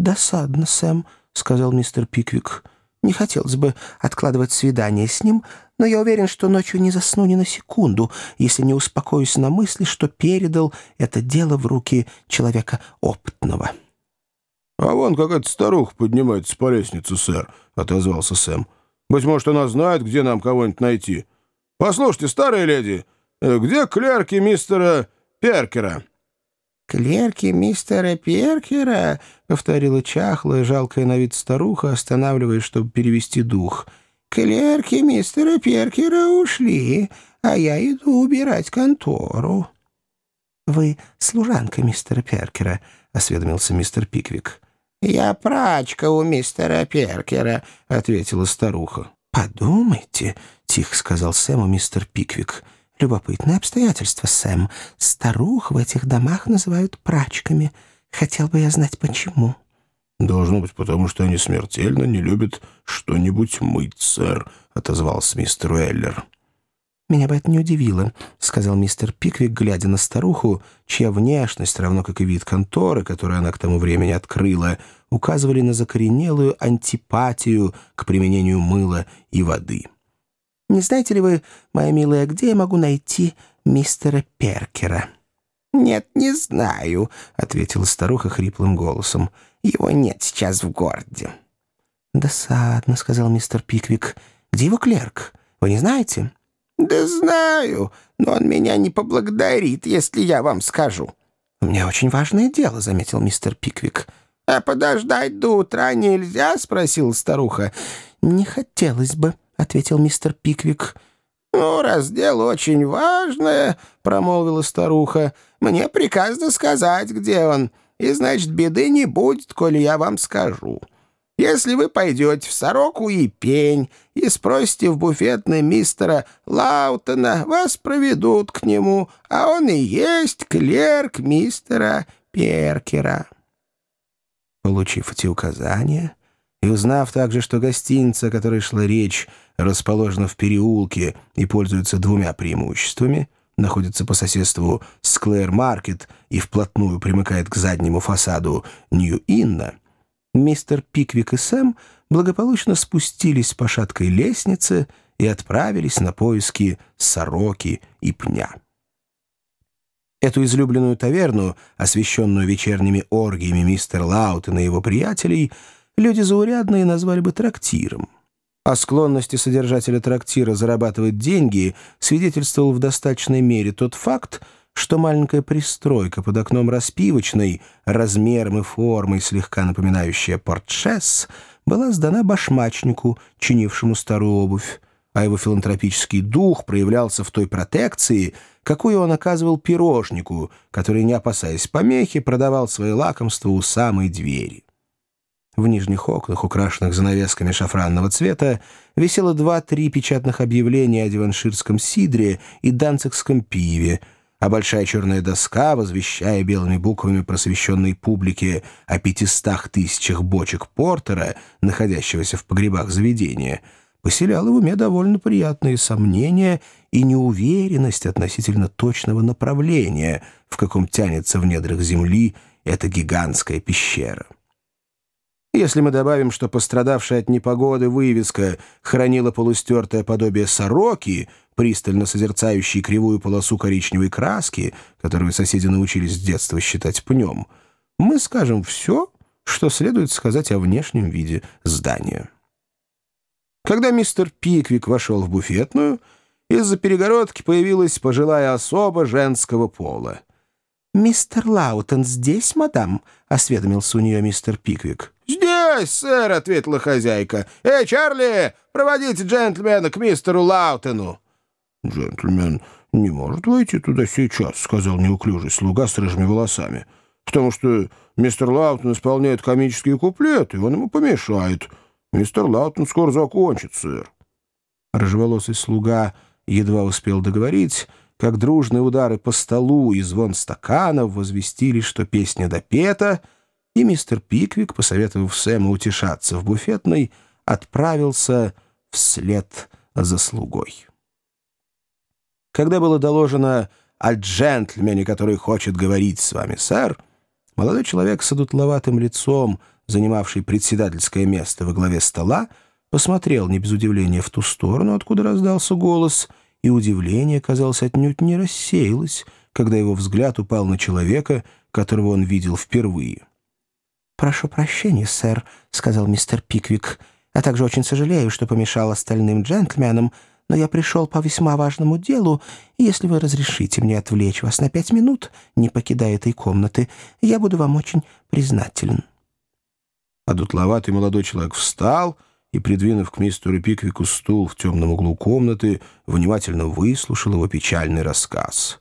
«Досадно, Сэм», — сказал мистер Пиквик. «Не хотелось бы откладывать свидание с ним, но я уверен, что ночью не засну ни на секунду, если не успокоюсь на мысли, что передал это дело в руки человека опытного». «А вон какая-то старуха поднимается по лестнице, сэр», — отозвался Сэм. «Быть может, она знает, где нам кого-нибудь найти. Послушайте, старая леди, где клерки мистера Перкера?» «Клерки мистера Перкера?» — повторила чахлая, жалкая на вид старуха, останавливаясь, чтобы перевести дух. «Клерки мистера Перкера ушли, а я иду убирать контору». «Вы служанка мистера Перкера?» — осведомился мистер Пиквик. «Я прачка у мистера Перкера», — ответила старуха. «Подумайте», — тихо сказал Сэму мистер Пиквик. «Любопытное обстоятельство, Сэм. Старух в этих домах называют прачками. Хотел бы я знать, почему». «Должно быть, потому что они смертельно не любят что-нибудь мыть, сэр», — отозвался мистер Уэллер. «Меня бы это не удивило», — сказал мистер Пиквик, глядя на старуху, чья внешность, равно как и вид конторы, которую она к тому времени открыла, указывали на закоренелую антипатию к применению мыла и воды. «Не знаете ли вы, моя милая, где я могу найти мистера Перкера?» «Нет, не знаю», — ответила старуха хриплым голосом. «Его нет сейчас в городе». «Досадно», — сказал мистер Пиквик. «Где его клерк? Вы не знаете?» «Да знаю, но он меня не поблагодарит, если я вам скажу». «У меня очень важное дело», — заметил мистер Пиквик. «А подождать до утра нельзя?» — спросила старуха. «Не хотелось бы», — ответил мистер Пиквик. «Ну, раз дело очень важное», — промолвила старуха, — «мне приказано сказать, где он, и, значит, беды не будет, коли я вам скажу». Если вы пойдете в сороку и пень и спросите в буфетной мистера Лаутона, вас проведут к нему, а он и есть клерк мистера Перкера». Получив эти указания и узнав также, что гостиница, о которой шла речь, расположена в переулке и пользуется двумя преимуществами, находится по соседству с Клэр-Маркет и вплотную примыкает к заднему фасаду Нью-Инна, мистер Пиквик и Сэм благополучно спустились по шаткой лестнице и отправились на поиски сороки и пня. Эту излюбленную таверну, освещенную вечерними оргиями мистера Лаутена и его приятелей, люди заурядные назвали бы трактиром. О склонности содержателя трактира зарабатывать деньги свидетельствовал в достаточной мере тот факт, что маленькая пристройка под окном распивочной, размером и формой слегка напоминающая портшес, была сдана башмачнику, чинившему старую обувь, а его филантропический дух проявлялся в той протекции, какую он оказывал пирожнику, который, не опасаясь помехи, продавал свои лакомства у самой двери. В нижних окнах, украшенных занавесками шафранного цвета, висело два-три печатных объявления о диванширском сидре и данцикском пиве — а большая черная доска, возвещая белыми буквами просвещенной публике о пятистах тысячах бочек портера, находящегося в погребах заведения, поселяла в уме довольно приятные сомнения и неуверенность относительно точного направления, в каком тянется в недрах земли эта гигантская пещера. Если мы добавим, что пострадавшая от непогоды вывеска хранила полустертое подобие сороки, пристально созерцающей кривую полосу коричневой краски, которую соседи научились с детства считать пнем, мы скажем все, что следует сказать о внешнем виде здания. Когда мистер Пиквик вошел в буфетную, из-за перегородки появилась пожилая особа женского пола. «Мистер Лаутон здесь, мадам?» — осведомился у нее мистер Пиквик. «Здесь, сэр», — ответила хозяйка. «Эй, Чарли, проводите джентльмена к мистеру Лаутону». «Джентльмен не может войти туда сейчас», — сказал неуклюжий слуга с рыжими волосами. «Потому что мистер Лаутон исполняет комические куплеты, и он ему помешает. Мистер Лаутон скоро закончит, сэр». Рыжеволосый слуга едва успел договорить, как дружные удары по столу и звон стаканов возвестили, что песня допета — и мистер Пиквик, посоветовав Сэму утешаться в буфетной, отправился вслед за слугой. Когда было доложено о джентльмене, который хочет говорить с вами, сэр, молодой человек с одутловатым лицом, занимавший председательское место во главе стола, посмотрел не без удивления в ту сторону, откуда раздался голос, и удивление, казалось, отнюдь не рассеялось, когда его взгляд упал на человека, которого он видел впервые. «Прошу прощения, сэр», — сказал мистер Пиквик, «а также очень сожалею, что помешал остальным джентльменам, но я пришел по весьма важному делу, и если вы разрешите мне отвлечь вас на пять минут, не покидая этой комнаты, я буду вам очень признателен». А молодой человек встал и, придвинув к мистеру Пиквику стул в темном углу комнаты, внимательно выслушал его печальный рассказ.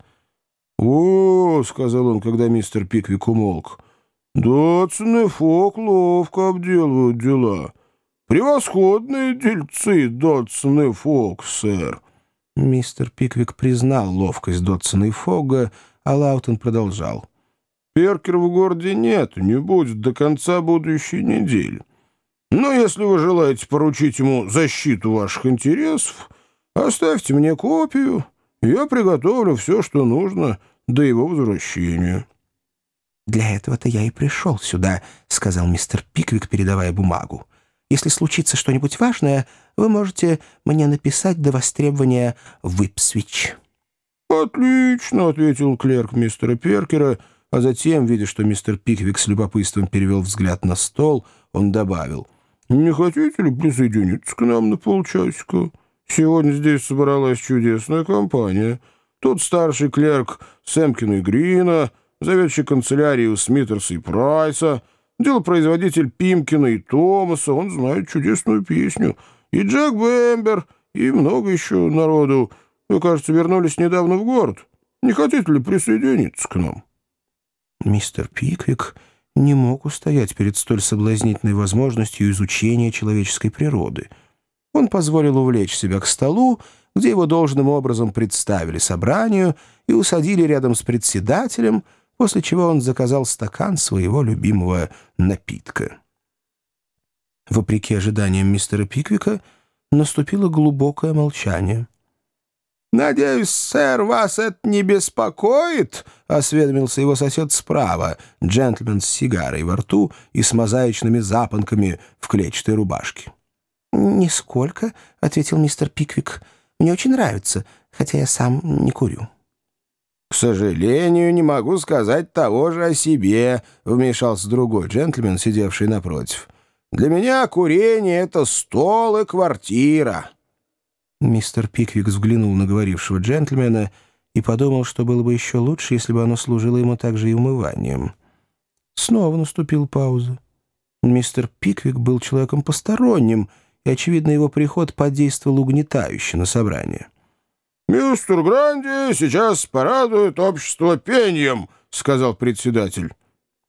«О, — сказал он, когда мистер Пиквик умолк, — Дотсон и Фок ловко обделывают дела». «Превосходные дельцы, Дотсон и Фог, сэр!» Мистер Пиквик признал ловкость Дотсона и Фога, а Лаутон продолжал. «Перкер в городе нет, не будет до конца будущей недели. Но если вы желаете поручить ему защиту ваших интересов, оставьте мне копию, я приготовлю все, что нужно до его возвращения». «Для этого-то я и пришел сюда», — сказал мистер Пиквик, передавая бумагу. Если случится что-нибудь важное, вы можете мне написать до востребования в Ипсвич». «Отлично», — ответил клерк мистера Перкера, а затем, видя, что мистер Пиквик с любопытством перевел взгляд на стол, он добавил, «Не хотите ли присоединиться к нам на полчасика? Сегодня здесь собралась чудесная компания. Тут старший клерк Сэмкина и Грина, заведующий канцелярией у Смитерса и Прайса — Делопроизводитель Пимкина и Томаса, он знает чудесную песню. И Джек Бэмбер, и много еще народу. Вы, кажется, вернулись недавно в город. Не хотите ли присоединиться к нам?» Мистер Пиквик не мог устоять перед столь соблазнительной возможностью изучения человеческой природы. Он позволил увлечь себя к столу, где его должным образом представили собранию и усадили рядом с председателем — после чего он заказал стакан своего любимого напитка. Вопреки ожиданиям мистера Пиквика, наступило глубокое молчание. «Надеюсь, сэр, вас это не беспокоит?» — осведомился его сосед справа, джентльмен с сигарой во рту и с мозаичными запонками в клетчатой рубашке. «Нисколько», — ответил мистер Пиквик. «Мне очень нравится, хотя я сам не курю». «К сожалению, не могу сказать того же о себе», — вмешался другой джентльмен, сидевший напротив. «Для меня курение — это стол и квартира». Мистер Пиквик взглянул на говорившего джентльмена и подумал, что было бы еще лучше, если бы оно служило ему также и умыванием. Снова наступила пауза. Мистер Пиквик был человеком посторонним, и, очевидно, его приход подействовал угнетающе на собрание. «Мистер Гранди сейчас порадует общество пением», — сказал председатель.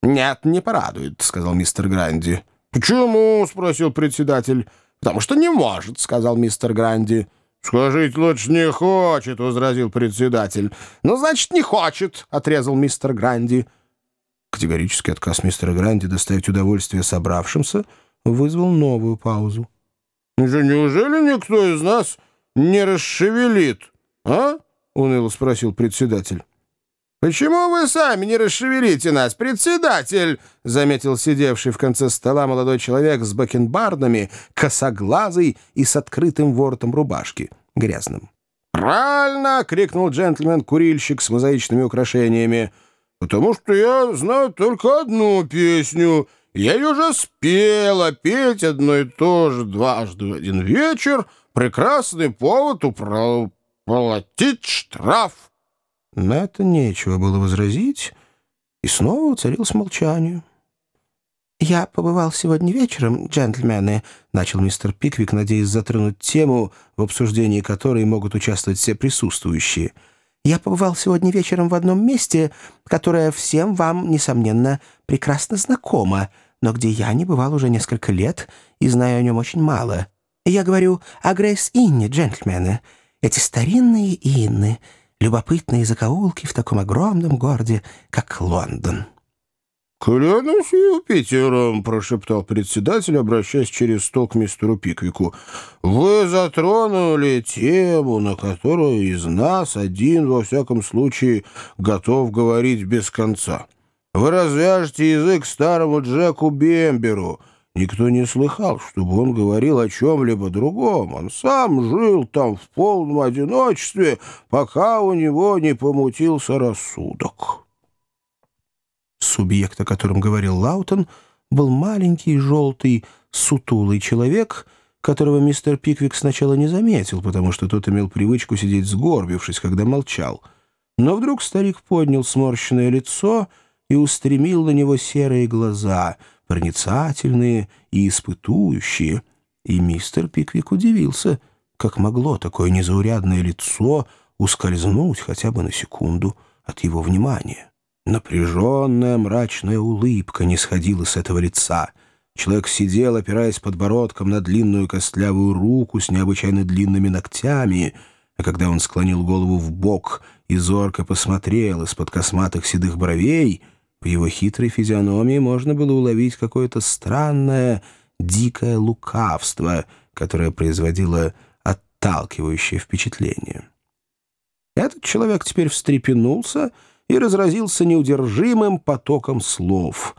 «Нет, не порадует», — сказал мистер Гранди. «Почему?» — спросил председатель. «Потому что не может», — сказал мистер Гранди. «Скажите, лучше не хочет», — возразил председатель. «Ну, значит, не хочет», — отрезал мистер Гранди. Категорический отказ мистера Гранди доставить удовольствие собравшимся вызвал новую паузу. «Неужели никто из нас не расшевелит «А?» — уныло спросил председатель. «Почему вы сами не расшевелите нас, председатель?» — заметил сидевший в конце стола молодой человек с бакенбардами, косоглазый и с открытым воротом рубашки, грязным. «Правильно!» — крикнул джентльмен-курильщик с мозаичными украшениями. «Потому что я знаю только одну песню. Я ее уже спела. Петь одно и то же дважды в один вечер — прекрасный повод управ платить штраф!» На это нечего было возразить, и снова уцарилось молчание. «Я побывал сегодня вечером, джентльмены», — начал мистер Пиквик, надеясь затронуть тему, в обсуждении которой могут участвовать все присутствующие. «Я побывал сегодня вечером в одном месте, которое всем вам, несомненно, прекрасно знакомо, но где я не бывал уже несколько лет и знаю о нем очень мало. Я говорю о Грейс Инне, джентльмены». Эти старинные инны, любопытные закоулки в таком огромном городе, как Лондон. «Клянусь Юпитером!» — прошептал председатель, обращаясь через стол к мистеру Пиквику. «Вы затронули тему, на которую из нас один, во всяком случае, готов говорить без конца. Вы развяжете язык старому Джеку Бемберу. Никто не слыхал, чтобы он говорил о чем-либо другом. Он сам жил там в полном одиночестве, пока у него не помутился рассудок». Субъект, о котором говорил Лаутон, был маленький, желтый, сутулый человек, которого мистер Пиквик сначала не заметил, потому что тот имел привычку сидеть сгорбившись, когда молчал. Но вдруг старик поднял сморщенное лицо и устремил на него серые глаза, проницательные и испытующие. И мистер Пиквик удивился, как могло такое незаурядное лицо ускользнуть хотя бы на секунду от его внимания. Напряженная мрачная улыбка не сходила с этого лица. Человек сидел, опираясь подбородком на длинную костлявую руку с необычайно длинными ногтями, а когда он склонил голову в бок и зорко посмотрел из-под косматых седых бровей — в его хитрой физиономии можно было уловить какое-то странное, дикое лукавство, которое производило отталкивающее впечатление. Этот человек теперь встрепенулся и разразился неудержимым потоком слов.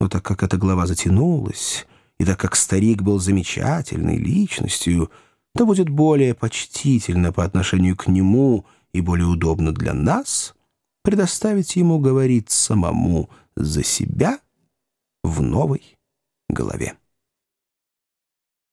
Но так как эта глава затянулась, и так как старик был замечательной личностью, то будет более почтительно по отношению к нему и более удобно для нас — предоставить ему говорить самому за себя в новой голове.